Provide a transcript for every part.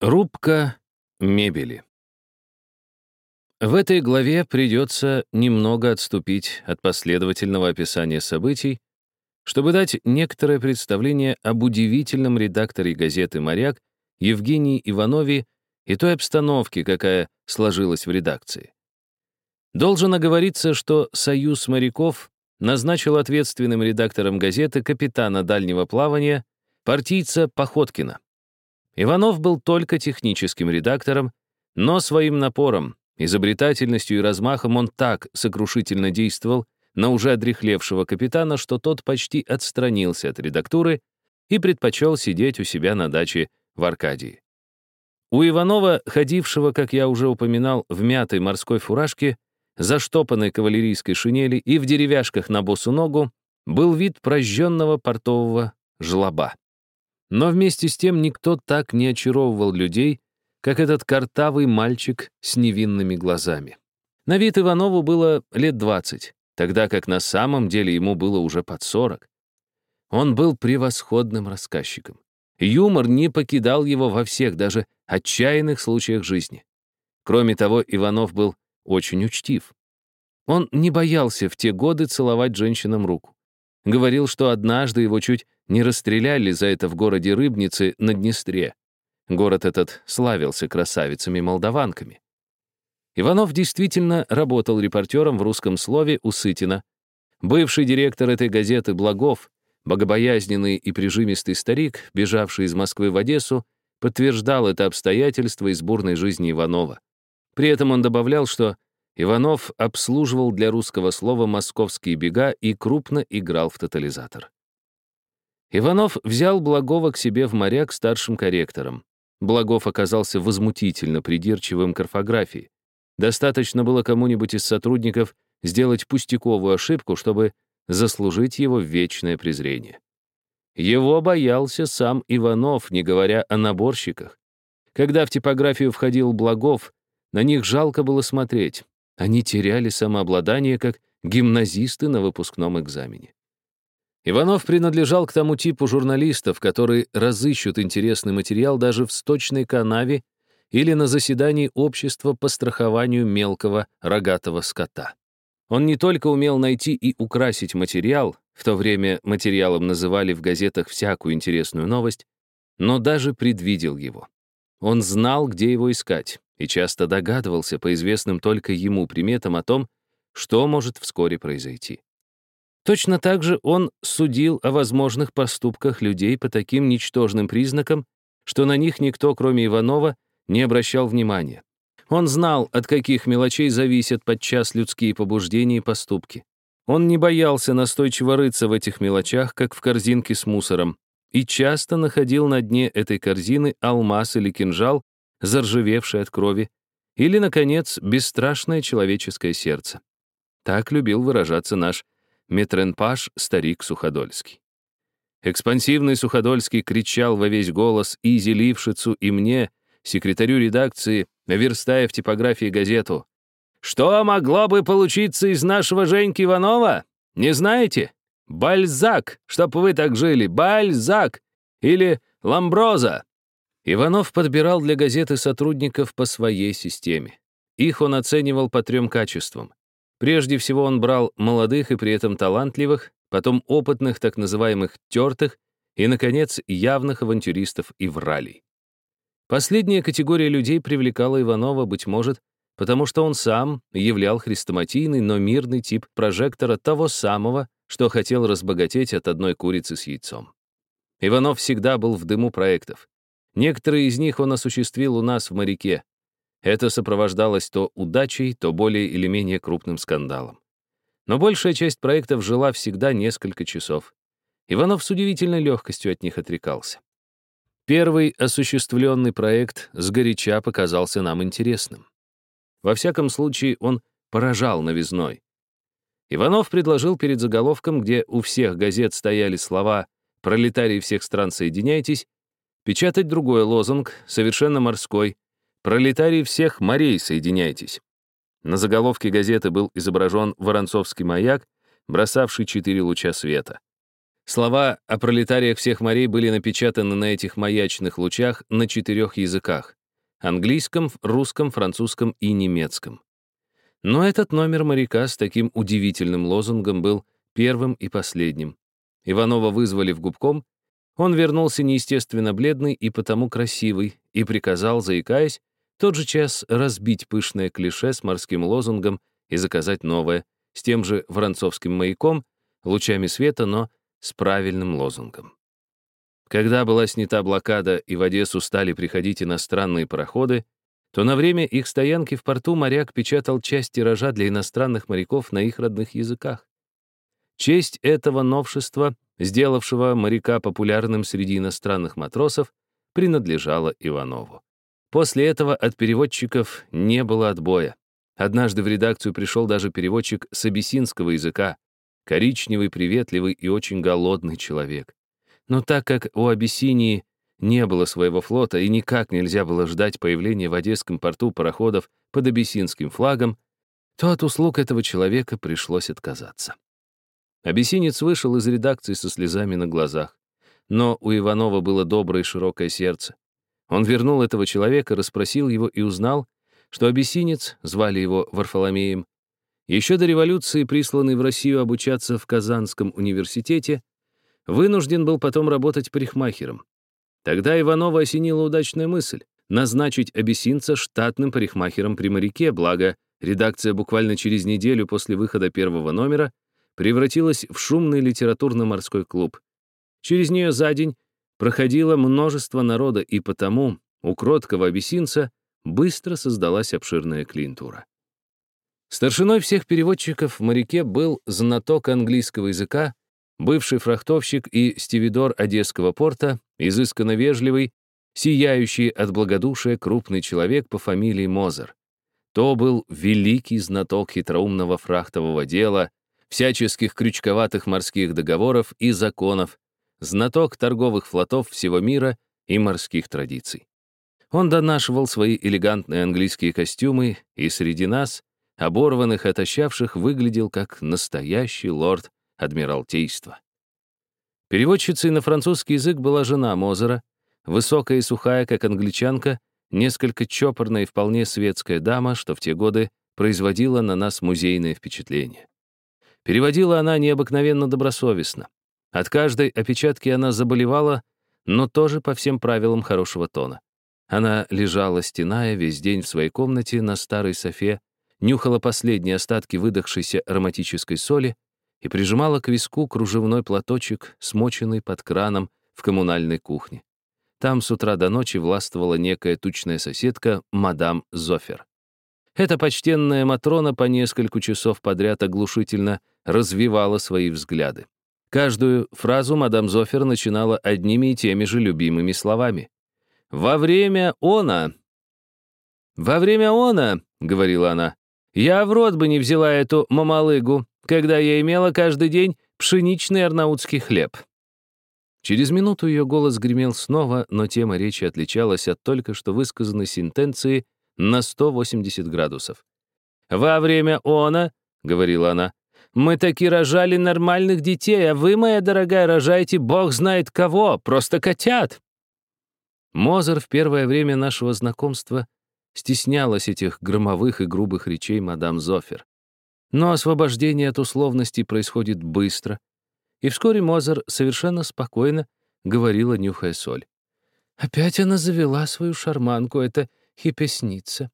Рубка мебели. В этой главе придется немного отступить от последовательного описания событий, чтобы дать некоторое представление об удивительном редакторе газеты «Моряк» Евгении Иванове и той обстановке, какая сложилась в редакции. Должен оговориться, что Союз моряков назначил ответственным редактором газеты капитана дальнего плавания, партийца Походкина. Иванов был только техническим редактором, но своим напором, изобретательностью и размахом он так сокрушительно действовал на уже одрехлевшего капитана, что тот почти отстранился от редактуры и предпочел сидеть у себя на даче в Аркадии. У Иванова, ходившего, как я уже упоминал, в мятой морской фуражке, заштопанной кавалерийской шинели и в деревяшках на босу ногу, был вид прожженного портового жлоба. Но вместе с тем никто так не очаровывал людей, как этот картавый мальчик с невинными глазами. На вид Иванову было лет 20, тогда как на самом деле ему было уже под 40. Он был превосходным рассказчиком. Юмор не покидал его во всех, даже отчаянных случаях жизни. Кроме того, Иванов был очень учтив. Он не боялся в те годы целовать женщинам руку. Говорил, что однажды его чуть не расстреляли за это в городе Рыбницы на Днестре. Город этот славился красавицами-молдаванками. Иванов действительно работал репортером в русском слове у Сытина. Бывший директор этой газеты Благов, богобоязненный и прижимистый старик, бежавший из Москвы в Одессу, подтверждал это обстоятельство из бурной жизни Иванова. При этом он добавлял, что Иванов обслуживал для русского слова московские бега и крупно играл в тотализатор. Иванов взял Благова к себе в моряк старшим корректором. Благов оказался возмутительно придирчивым к орфографии. Достаточно было кому-нибудь из сотрудников сделать пустяковую ошибку, чтобы заслужить его вечное презрение. Его боялся сам Иванов, не говоря о наборщиках. Когда в типографию входил Благов, на них жалко было смотреть. Они теряли самообладание, как гимназисты на выпускном экзамене. Иванов принадлежал к тому типу журналистов, которые разыщут интересный материал даже в сточной канаве или на заседании общества по страхованию мелкого рогатого скота. Он не только умел найти и украсить материал, в то время материалом называли в газетах всякую интересную новость, но даже предвидел его. Он знал, где его искать, и часто догадывался по известным только ему приметам о том, что может вскоре произойти. Точно так же он судил о возможных поступках людей по таким ничтожным признакам, что на них никто, кроме Иванова, не обращал внимания. Он знал, от каких мелочей зависят подчас людские побуждения и поступки. Он не боялся настойчиво рыться в этих мелочах, как в корзинке с мусором, и часто находил на дне этой корзины алмаз или кинжал, заржавевшее от крови, или, наконец, бесстрашное человеческое сердце. Так любил выражаться наш метренпаш старик Суходольский. Экспансивный Суходольский кричал во весь голос и Зелившицу, и мне, секретарю редакции, верстая в типографии газету. «Что могло бы получиться из нашего Женьки Иванова? Не знаете? Бальзак, чтоб вы так жили, Бальзак! Или Ламброза!» Иванов подбирал для газеты сотрудников по своей системе. Их он оценивал по трем качествам. Прежде всего он брал молодых и при этом талантливых, потом опытных так называемых тертых и, наконец, явных авантюристов и вралей. Последняя категория людей привлекала Иванова, быть может, потому что он сам являл хрестоматийный, но мирный тип прожектора того самого, что хотел разбогатеть от одной курицы с яйцом. Иванов всегда был в дыму проектов. Некоторые из них он осуществил у нас в моряке. Это сопровождалось то удачей, то более или менее крупным скандалом. Но большая часть проектов жила всегда несколько часов. Иванов с удивительной легкостью от них отрекался. Первый осуществленный проект сгоряча показался нам интересным. Во всяком случае, он поражал новизной. Иванов предложил перед заголовком, где у всех газет стояли слова «Пролетарии всех стран, соединяйтесь», Печатать другой лозунг, совершенно морской. «Пролетарии всех морей, соединяйтесь». На заголовке газеты был изображен Воронцовский маяк, бросавший четыре луча света. Слова о пролетариях всех морей были напечатаны на этих маячных лучах на четырех языках — английском, русском, французском и немецком. Но этот номер моряка с таким удивительным лозунгом был первым и последним. Иванова вызвали в губком, он вернулся неестественно бледный и потому красивый и приказал, заикаясь, тот же час разбить пышное клише с морским лозунгом и заказать новое, с тем же воронцовским маяком, лучами света, но с правильным лозунгом. Когда была снята блокада и в Одессу стали приходить иностранные пароходы, то на время их стоянки в порту моряк печатал часть тиража для иностранных моряков на их родных языках. Честь этого новшества, сделавшего моряка популярным среди иностранных матросов, принадлежала Иванову. После этого от переводчиков не было отбоя. Однажды в редакцию пришел даже переводчик с абиссинского языка, коричневый, приветливый и очень голодный человек. Но так как у Абиссинии не было своего флота и никак нельзя было ждать появления в Одесском порту пароходов под абиссинским флагом, то от услуг этого человека пришлось отказаться. Абиссинец вышел из редакции со слезами на глазах. Но у Иванова было доброе и широкое сердце. Он вернул этого человека, расспросил его и узнал, что абиссинец, звали его Варфоломеем, еще до революции, присланный в Россию обучаться в Казанском университете, вынужден был потом работать парикмахером. Тогда Иванова осенила удачная мысль — назначить абиссинца штатным парикмахером при моряке, благо редакция буквально через неделю после выхода первого номера превратилась в шумный литературно-морской клуб. Через нее за день проходило множество народа, и потому у кроткого абиссинца быстро создалась обширная клиентура. Старшиной всех переводчиков в моряке был знаток английского языка, бывший фрахтовщик и стивидор Одесского порта, изысканно вежливый, сияющий от благодушия крупный человек по фамилии Мозер. То был великий знаток хитроумного фрахтового дела, всяческих крючковатых морских договоров и законов, знаток торговых флотов всего мира и морских традиций. Он донашивал свои элегантные английские костюмы и среди нас, оборванных и отощавших, выглядел как настоящий лорд Адмиралтейства. Переводчицей на французский язык была жена Мозера, высокая и сухая, как англичанка, несколько чопорная и вполне светская дама, что в те годы производила на нас музейное впечатление. Переводила она необыкновенно добросовестно. От каждой опечатки она заболевала, но тоже по всем правилам хорошего тона. Она лежала, стеная, весь день в своей комнате на старой софе, нюхала последние остатки выдохшейся ароматической соли и прижимала к виску кружевной платочек, смоченный под краном в коммунальной кухне. Там с утра до ночи властвовала некая тучная соседка, мадам Зофер. Эта почтенная Матрона по несколько часов подряд оглушительно развивала свои взгляды. Каждую фразу мадам Зофер начинала одними и теми же любимыми словами. «Во время она...» «Во время она...» — говорила она. «Я в рот бы не взяла эту мамалыгу, когда я имела каждый день пшеничный арнаутский хлеб». Через минуту ее голос гремел снова, но тема речи отличалась от только что высказанной сентенции на 180 градусов. «Во время она, — говорила она, — мы таки рожали нормальных детей, а вы, моя дорогая, рожаете бог знает кого, просто котят». Мозер в первое время нашего знакомства стеснялась этих громовых и грубых речей мадам Зофер. Но освобождение от условностей происходит быстро, и вскоре Мозер совершенно спокойно говорила, нюхая соль. «Опять она завела свою шарманку, это хипесница.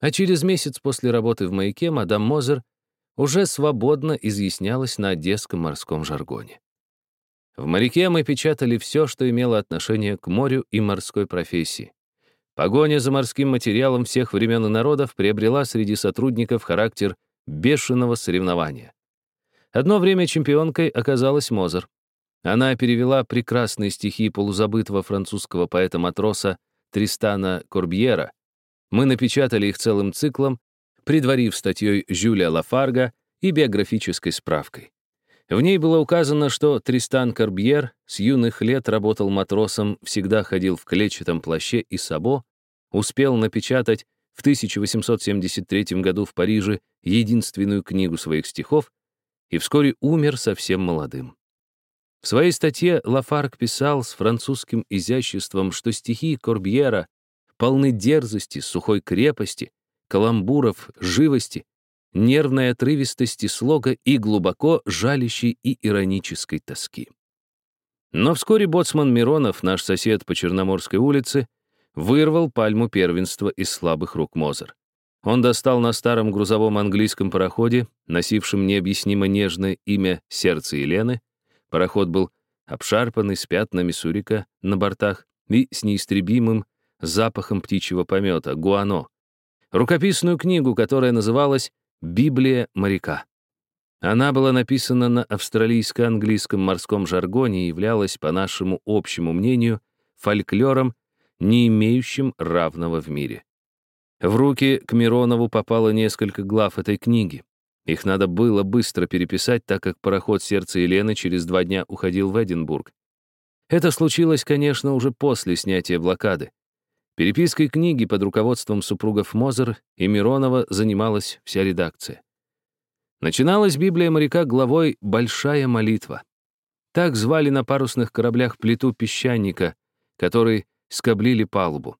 А через месяц после работы в маяке мадам Мозер уже свободно изъяснялась на одесском морском жаргоне. В моряке мы печатали все, что имело отношение к морю и морской профессии. Погоня за морским материалом всех времен и народов приобрела среди сотрудников характер бешеного соревнования. Одно время чемпионкой оказалась Мозер. Она перевела прекрасные стихи полузабытого французского поэта-матроса Тристана Корбьера. Мы напечатали их целым циклом, предварив статьей Жюля Лафарга и биографической справкой. В ней было указано, что Тристан Корбьер с юных лет работал матросом, всегда ходил в клетчатом плаще и сабо, успел напечатать в 1873 году в Париже единственную книгу своих стихов и вскоре умер совсем молодым. В своей статье Лафарк писал с французским изяществом, что стихи Корбьера полны дерзости, сухой крепости, каламбуров, живости, нервной отрывистости слога и глубоко жалящей и иронической тоски. Но вскоре боцман Миронов, наш сосед по Черноморской улице, вырвал пальму первенства из слабых рук Мозер. Он достал на старом грузовом английском пароходе, носившем необъяснимо нежное имя «Сердце Елены», пароход был обшарпанный с пятнами сурика на бортах и с неистребимым запахом птичьего помета, гуано, рукописную книгу, которая называлась «Библия моряка». Она была написана на австралийско-английском морском жаргоне и являлась, по нашему общему мнению, фольклором, не имеющим равного в мире. В руки к Миронову попало несколько глав этой книги. Их надо было быстро переписать, так как пароход «Сердце Елены» через два дня уходил в Эдинбург. Это случилось, конечно, уже после снятия блокады. Перепиской книги под руководством супругов Мозер и Миронова занималась вся редакция. Начиналась Библия моряка главой «Большая молитва». Так звали на парусных кораблях плиту песчаника, который скоблили палубу.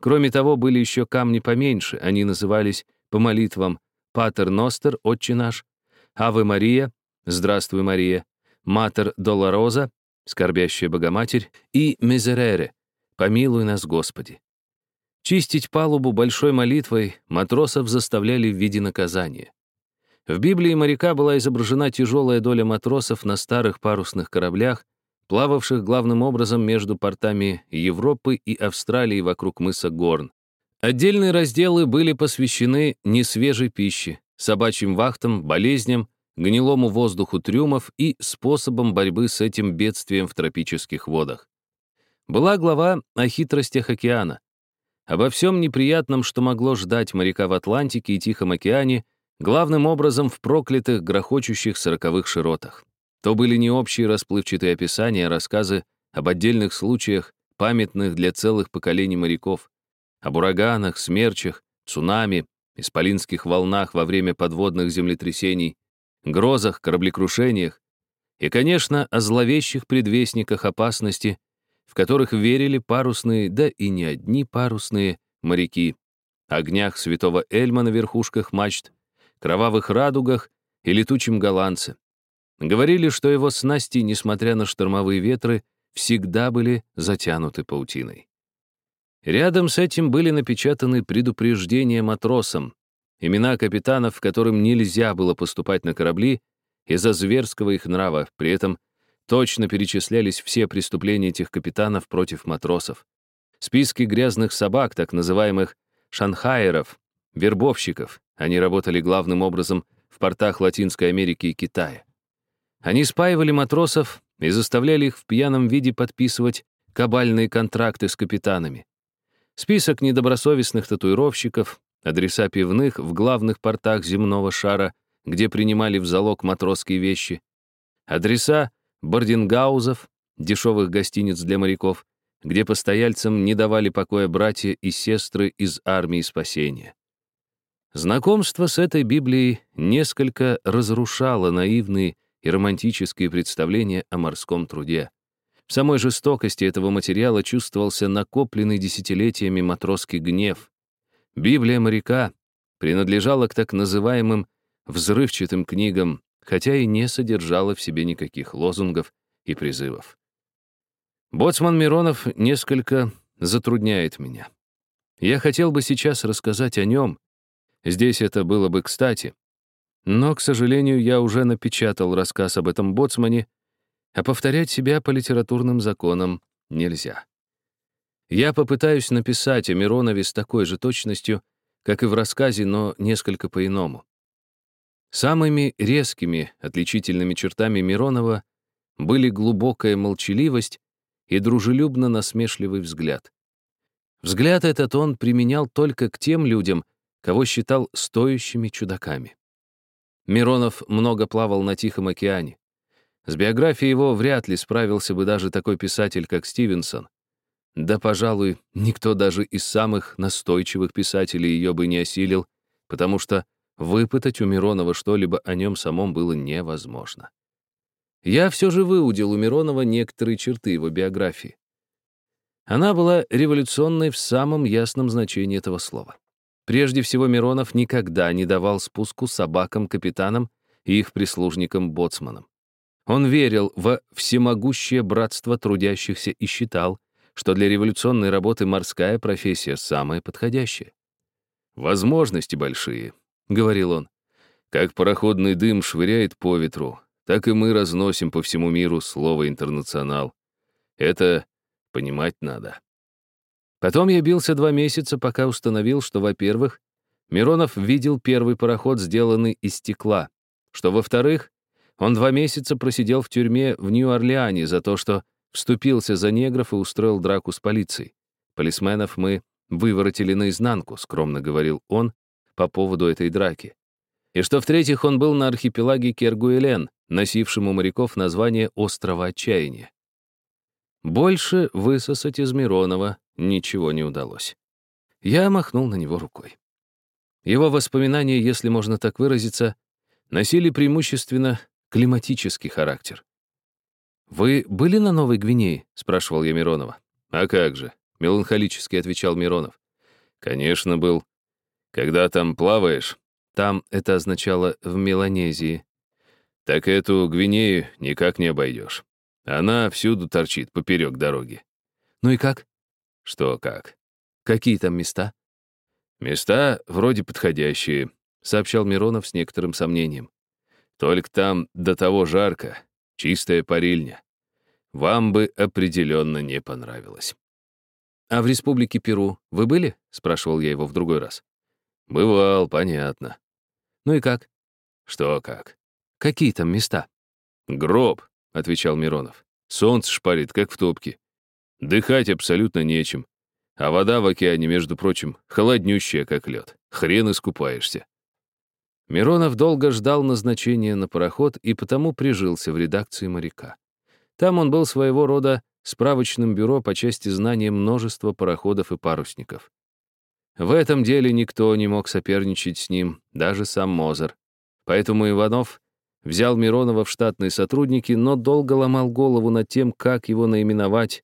Кроме того, были еще камни поменьше, они назывались по молитвам «Патер Ностер», «Отче наш», «Аве Мария», «Здравствуй, Мария», «Матер Долороза», «Скорбящая Богоматерь» и «Мезерере», «Помилуй нас, Господи». Чистить палубу большой молитвой матросов заставляли в виде наказания. В Библии моряка была изображена тяжелая доля матросов на старых парусных кораблях, плававших главным образом между портами Европы и Австралии вокруг мыса Горн. Отдельные разделы были посвящены несвежей пище, собачьим вахтам, болезням, гнилому воздуху трюмов и способам борьбы с этим бедствием в тропических водах. Была глава о хитростях океана, обо всем неприятном, что могло ждать моряка в Атлантике и Тихом океане, главным образом в проклятых, грохочущих сороковых широтах. То были не общие расплывчатые описания, а рассказы об отдельных случаях, памятных для целых поколений моряков, об ураганах, смерчах, цунами, исполинских волнах во время подводных землетрясений, грозах, кораблекрушениях и, конечно, о зловещих предвестниках опасности, в которых верили парусные, да и не одни парусные моряки, огнях святого Эльма на верхушках мачт, кровавых радугах и летучем голландце. Говорили, что его снасти, несмотря на штормовые ветры, всегда были затянуты паутиной. Рядом с этим были напечатаны предупреждения матросам, имена капитанов, которым нельзя было поступать на корабли из-за зверского их нрава, при этом точно перечислялись все преступления этих капитанов против матросов. Списки грязных собак, так называемых шанхайеров, вербовщиков, они работали главным образом в портах Латинской Америки и Китая. Они спаивали матросов и заставляли их в пьяном виде подписывать кабальные контракты с капитанами. Список недобросовестных татуировщиков, адреса пивных в главных портах земного шара, где принимали в залог матросские вещи, адреса бордингаузов, дешевых гостиниц для моряков, где постояльцам не давали покоя братья и сестры из армии спасения. Знакомство с этой Библией несколько разрушало наивные и романтические представления о морском труде. В самой жестокости этого материала чувствовался накопленный десятилетиями матросский гнев. Библия моряка принадлежала к так называемым взрывчатым книгам, хотя и не содержала в себе никаких лозунгов и призывов. Боцман Миронов несколько затрудняет меня. Я хотел бы сейчас рассказать о нем, Здесь это было бы кстати. Но, к сожалению, я уже напечатал рассказ об этом боцмане, а повторять себя по литературным законам нельзя. Я попытаюсь написать о Миронове с такой же точностью, как и в рассказе, но несколько по-иному. Самыми резкими отличительными чертами Миронова были глубокая молчаливость и дружелюбно-насмешливый взгляд. Взгляд этот он применял только к тем людям, кого считал стоящими чудаками. Миронов много плавал на Тихом океане. С биографией его вряд ли справился бы даже такой писатель, как Стивенсон. Да, пожалуй, никто даже из самых настойчивых писателей ее бы не осилил, потому что выпытать у Миронова что-либо о нем самом было невозможно. я все же выудил у Миронова некоторые черты его биографии. Она была революционной в самом ясном значении этого слова. Прежде всего, Миронов никогда не давал спуску собакам-капитанам и их прислужникам-боцманам. Он верил в всемогущее братство трудящихся и считал, что для революционной работы морская профессия самая подходящая. «Возможности большие», — говорил он. «Как пароходный дым швыряет по ветру, так и мы разносим по всему миру слово «интернационал». Это понимать надо». Потом я бился два месяца, пока установил, что, во-первых, Миронов видел первый пароход, сделанный из стекла, что, во-вторых, он два месяца просидел в тюрьме в Нью-Орлеане за то, что вступился за негров и устроил драку с полицией. Полисменов мы выворотили наизнанку, скромно говорил он по поводу этой драки. И что, в-третьих, он был на архипелаге Кергуэлен, носившем у моряков название «Острова Отчаяния». Больше высосать из Миронова ничего не удалось. Я махнул на него рукой. Его воспоминания, если можно так выразиться, носили преимущественно климатический характер. «Вы были на Новой Гвинее?» — спрашивал я Миронова. «А как же?» — меланхолически отвечал Миронов. «Конечно, был. Когда там плаваешь...» Там это означало «в Меланезии». «Так эту Гвинею никак не обойдешь. Она всюду торчит, поперек дороги». «Ну и как?» «Что как?» «Какие там места?» «Места вроде подходящие», — сообщал Миронов с некоторым сомнением. «Только там до того жарко, чистая парильня. Вам бы определенно не понравилось». «А в республике Перу вы были?» — спрашивал я его в другой раз. «Бывал, понятно». «Ну и как?» «Что как?» «Какие там места?» «Гроб», — отвечал Миронов. «Солнце шпарит, как в топке. Дыхать абсолютно нечем. А вода в океане, между прочим, холоднющая, как лед. Хрен искупаешься. Миронов долго ждал назначения на пароход и потому прижился в редакции «Моряка». Там он был своего рода справочным бюро по части знания множества пароходов и парусников. В этом деле никто не мог соперничать с ним, даже сам Мозер. Поэтому Иванов взял Миронова в штатные сотрудники, но долго ломал голову над тем, как его наименовать,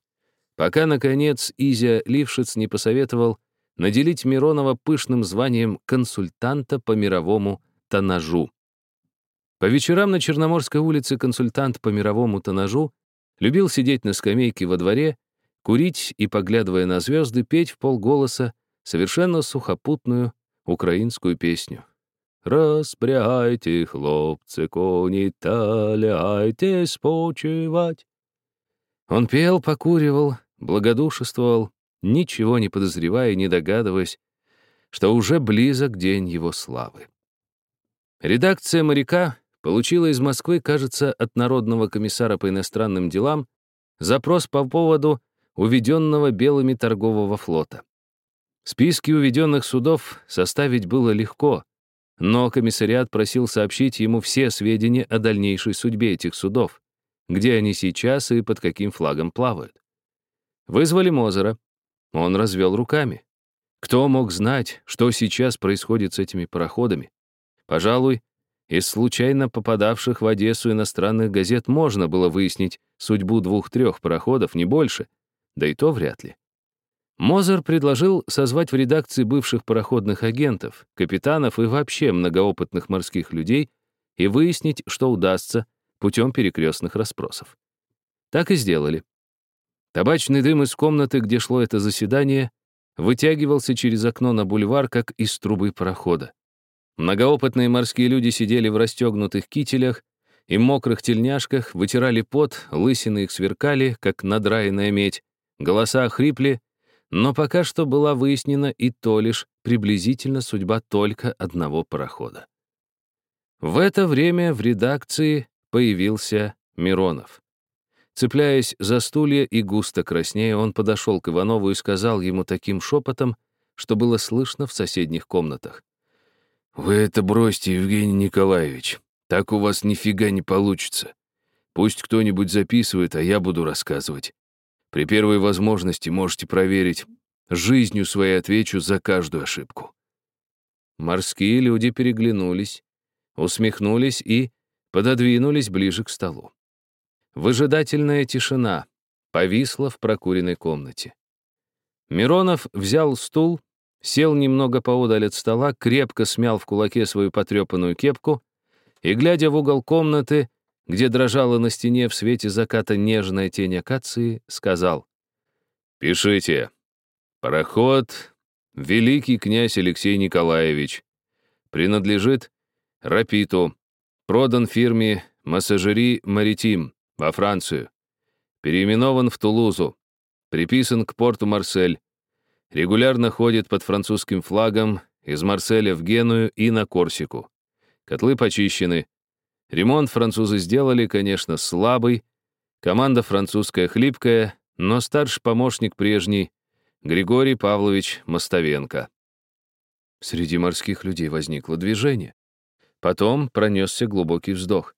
Пока, наконец, Изя Лившиц не посоветовал наделить Миронова пышным званием консультанта по мировому тоннажу. По вечерам на Черноморской улице консультант по мировому тоннажу любил сидеть на скамейке во дворе, курить и, поглядывая на звезды, петь в полголоса совершенно сухопутную украинскую песню. «Распрягайте, хлопцы, кони, таляйте спочивать». Он пел, покуривал, благодушествовал, ничего не подозревая и не догадываясь, что уже близок день его славы. Редакция «Моряка» получила из Москвы, кажется, от Народного комиссара по иностранным делам запрос по поводу уведенного белыми торгового флота. Списки уведенных судов составить было легко, но комиссариат просил сообщить ему все сведения о дальнейшей судьбе этих судов, где они сейчас и под каким флагом плавают. Вызвали Мозера. Он развел руками. Кто мог знать, что сейчас происходит с этими пароходами? Пожалуй, из случайно попадавших в Одессу иностранных газет можно было выяснить судьбу двух-трех пароходов, не больше, да и то вряд ли. Мозер предложил созвать в редакции бывших пароходных агентов, капитанов и вообще многоопытных морских людей и выяснить, что удастся путем перекрестных расспросов. Так и сделали. Табачный дым из комнаты, где шло это заседание, вытягивался через окно на бульвар, как из трубы парохода. Многоопытные морские люди сидели в расстегнутых кителях и мокрых тельняшках, вытирали пот, лысины их сверкали, как надраенная медь, голоса хрипли, но пока что была выяснена и то лишь приблизительно судьба только одного парохода. В это время в редакции появился Миронов. Цепляясь за стулья и густо краснея, он подошел к Иванову и сказал ему таким шепотом, что было слышно в соседних комнатах. «Вы это бросьте, Евгений Николаевич. Так у вас нифига не получится. Пусть кто-нибудь записывает, а я буду рассказывать. При первой возможности можете проверить. Жизнью своей отвечу за каждую ошибку». Морские люди переглянулись, усмехнулись и пододвинулись ближе к столу. Выжидательная тишина повисла в прокуренной комнате. Миронов взял стул, сел немного поодаль от стола, крепко смял в кулаке свою потрепанную кепку и, глядя в угол комнаты, где дрожала на стене в свете заката нежная тень акации, сказал «Пишите. Пароход Великий князь Алексей Николаевич. Принадлежит Рапиту. Продан фирме Массажери Маритим во Францию. Переименован в Тулузу. Приписан к порту Марсель. Регулярно ходит под французским флагом из Марселя в Геную и на Корсику. Котлы почищены. Ремонт французы сделали, конечно, слабый. Команда французская хлипкая, но старший помощник прежний, Григорий Павлович Мостовенко. Среди морских людей возникло движение. Потом пронесся глубокий вздох.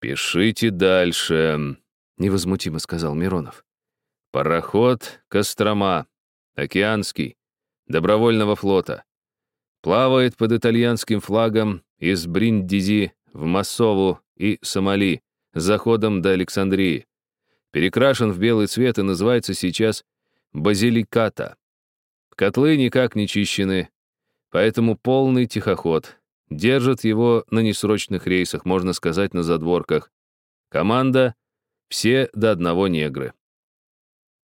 «Пишите дальше», — невозмутимо сказал Миронов. «Пароход Кострома, океанский, добровольного флота. Плавает под итальянским флагом из Бриндизи в Массову и Сомали заходом до Александрии. Перекрашен в белый цвет и называется сейчас базиликата. Котлы никак не чищены, поэтому полный тихоход. Держат его на несрочных рейсах, можно сказать, на задворках. Команда — все до одного негры.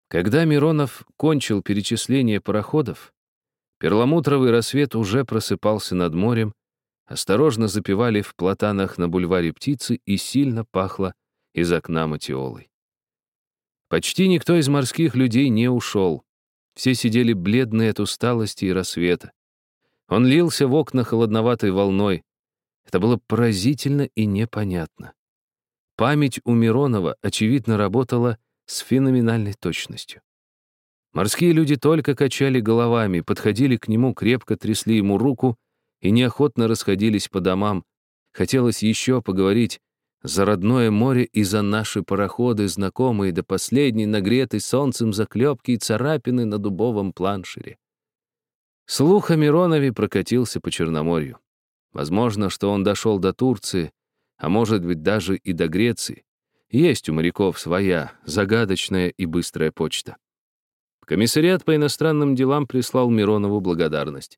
Когда Миронов кончил перечисление пароходов, перламутровый рассвет уже просыпался над морем, осторожно запевали в платанах на бульваре птицы и сильно пахло из окна матиолой. Почти никто из морских людей не ушел. Все сидели бледные от усталости и рассвета. Он лился в окна холодноватой волной. Это было поразительно и непонятно. Память у Миронова, очевидно, работала с феноменальной точностью. Морские люди только качали головами, подходили к нему, крепко трясли ему руку и неохотно расходились по домам. Хотелось еще поговорить за родное море и за наши пароходы, знакомые до последней нагретой солнцем заклепки и царапины на дубовом планшере. Слух о Миронове прокатился по Черноморью. Возможно, что он дошел до Турции, а может быть даже и до Греции. Есть у моряков своя, загадочная и быстрая почта. Комиссариат по иностранным делам прислал Миронову благодарность.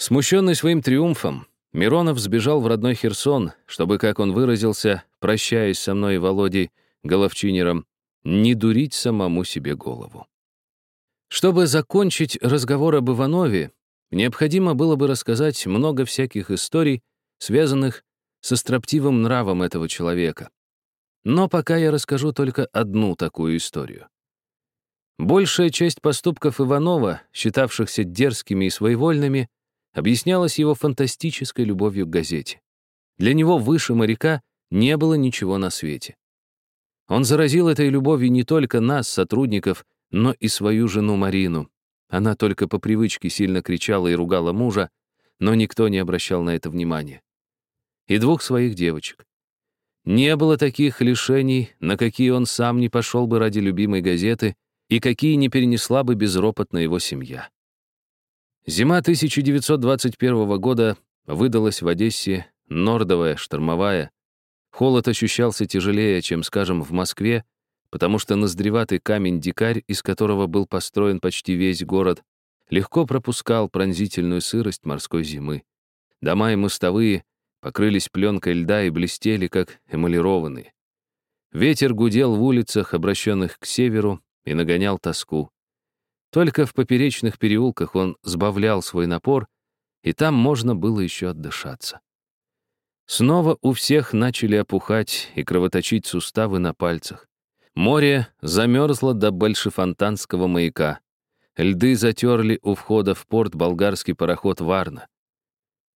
Смущенный своим триумфом, Миронов сбежал в родной Херсон, чтобы, как он выразился, прощаясь со мной и Володей Головчинером, не дурить самому себе голову. Чтобы закончить разговор об Иванове, необходимо было бы рассказать много всяких историй, связанных со строптивым нравом этого человека. Но пока я расскажу только одну такую историю. Большая часть поступков Иванова, считавшихся дерзкими и своевольными, объяснялась его фантастической любовью к газете. Для него выше моряка не было ничего на свете. Он заразил этой любовью не только нас, сотрудников, но и свою жену Марину. Она только по привычке сильно кричала и ругала мужа, но никто не обращал на это внимания. И двух своих девочек. Не было таких лишений, на какие он сам не пошел бы ради любимой газеты и какие не перенесла бы безропотно его семья. Зима 1921 года выдалась в Одессе нордовая, штормовая. Холод ощущался тяжелее, чем, скажем, в Москве, потому что ноздреватый камень-дикарь, из которого был построен почти весь город, легко пропускал пронзительную сырость морской зимы. Дома и мостовые покрылись пленкой льда и блестели, как эмалированные. Ветер гудел в улицах, обращенных к северу, и нагонял тоску. Только в поперечных переулках он сбавлял свой напор, и там можно было еще отдышаться. Снова у всех начали опухать и кровоточить суставы на пальцах. Море замерзло до большефонтанского маяка. Льды затерли у входа в порт болгарский пароход «Варна».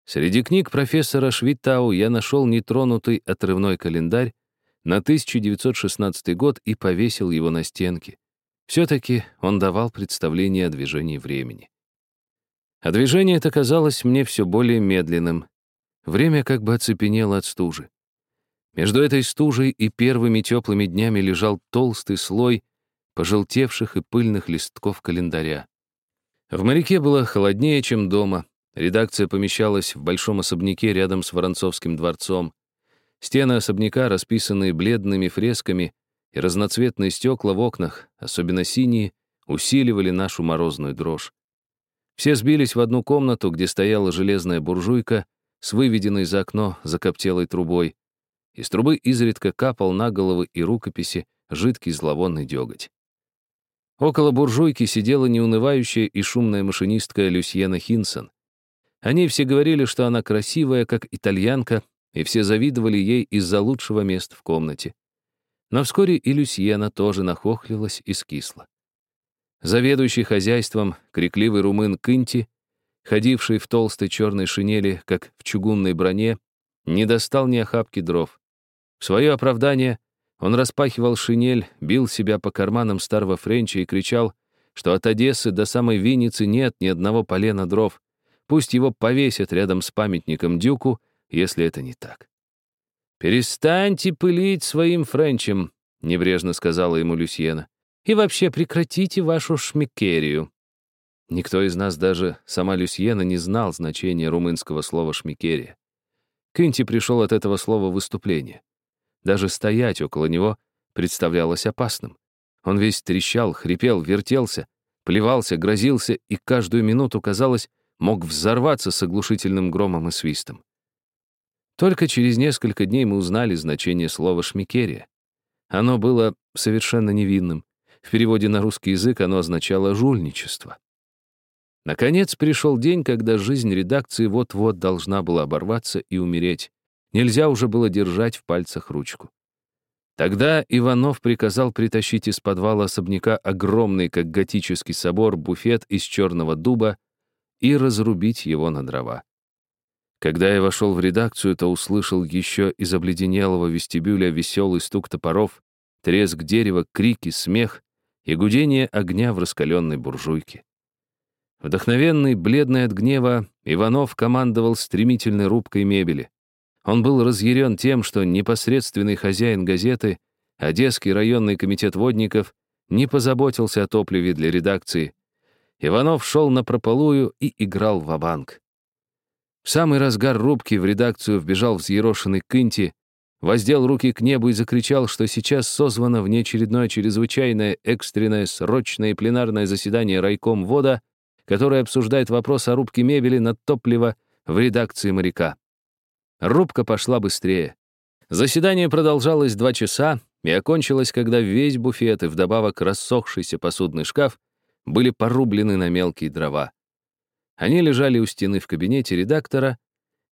Среди книг профессора Швитау я нашел нетронутый отрывной календарь на 1916 год и повесил его на стенке. Все-таки он давал представление о движении времени. А движение это казалось мне все более медленным. Время как бы оцепенело от стужи. Между этой стужей и первыми теплыми днями лежал толстый слой пожелтевших и пыльных листков календаря. В моряке было холоднее, чем дома. Редакция помещалась в большом особняке рядом с Воронцовским дворцом. Стены особняка, расписанные бледными фресками, и разноцветные стекла в окнах, особенно синие, усиливали нашу морозную дрожь. Все сбились в одну комнату, где стояла железная буржуйка с выведенной за окно закоптелой трубой. Из трубы изредка капал на головы и рукописи жидкий зловонный деготь. Около буржуйки сидела неунывающая и шумная машинистка Люсьена Хинсон. Они все говорили, что она красивая, как итальянка, и все завидовали ей из-за лучшего места в комнате. Но вскоре и Люсьена тоже нахохлилась и скисла. Заведующий хозяйством, крикливый румын Кынти, ходивший в толстой черной шинели, как в чугунной броне, не достал ни охапки дров. В свое оправдание он распахивал шинель, бил себя по карманам старого Френча и кричал, что от Одессы до самой Винницы нет ни одного полена дров. Пусть его повесят рядом с памятником Дюку, если это не так. «Перестаньте пылить своим Френчем», — небрежно сказала ему Люсьена. И вообще прекратите вашу шмикерию». Никто из нас, даже сама Люсьена, не знал значения румынского слова «шмикерия». Кынти пришел от этого слова выступление. Даже стоять около него представлялось опасным. Он весь трещал, хрипел, вертелся, плевался, грозился и каждую минуту, казалось, мог взорваться с оглушительным громом и свистом. Только через несколько дней мы узнали значение слова «шмикерия». Оно было совершенно невинным, в переводе на русский язык оно означало «жульничество». Наконец пришел день, когда жизнь редакции вот-вот должна была оборваться и умереть. Нельзя уже было держать в пальцах ручку. Тогда Иванов приказал притащить из подвала особняка огромный, как готический собор, буфет из черного дуба и разрубить его на дрова. Когда я вошел в редакцию, то услышал еще из обледенелого вестибюля веселый стук топоров, треск дерева, крики, смех и гудение огня в раскаленной буржуйке. Вдохновенный, бледный от гнева, Иванов командовал стремительной рубкой мебели. Он был разъярен тем, что непосредственный хозяин газеты, Одесский районный комитет водников, не позаботился о топливе для редакции. Иванов шел на прополую и играл в банк В самый разгар рубки в редакцию вбежал взъерошенный Кынти, воздел руки к небу и закричал, что сейчас созвано внеочередное чрезвычайное экстренное срочное пленарное заседание райком ВОДа, которое обсуждает вопрос о рубке мебели на топливо в редакции «Моряка». Рубка пошла быстрее. Заседание продолжалось два часа и окончилось, когда весь буфет и вдобавок рассохшийся посудный шкаф были порублены на мелкие дрова. Они лежали у стены в кабинете редактора,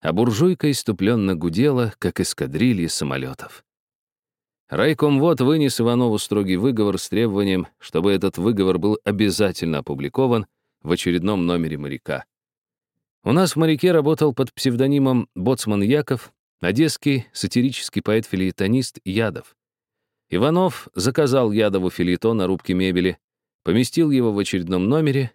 а буржуйка иступленно гудела, как эскадрильи самолетов. Райком вот вынес Иванову строгий выговор с требованием, чтобы этот выговор был обязательно опубликован в очередном номере «Моряка». У нас в «Моряке» работал под псевдонимом Боцман Яков, одесский сатирический поэт-филетонист Ядов. Иванов заказал Ядову филетон на рубке мебели, поместил его в очередном номере,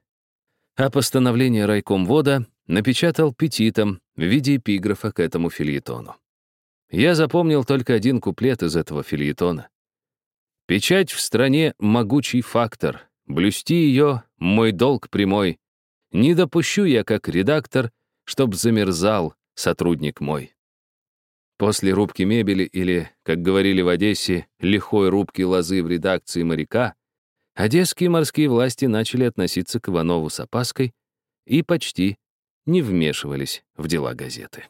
а постановление райком вода напечатал петитом в виде эпиграфа к этому фильетону. Я запомнил только один куплет из этого фильетона. «Печать в стране — могучий фактор, блюсти ее — мой долг прямой. Не допущу я, как редактор, чтоб замерзал сотрудник мой». После рубки мебели или, как говорили в Одессе, лихой рубки лозы в редакции «Моряка», одесские морские власти начали относиться к Иванову с опаской и почти не вмешивались в дела газеты.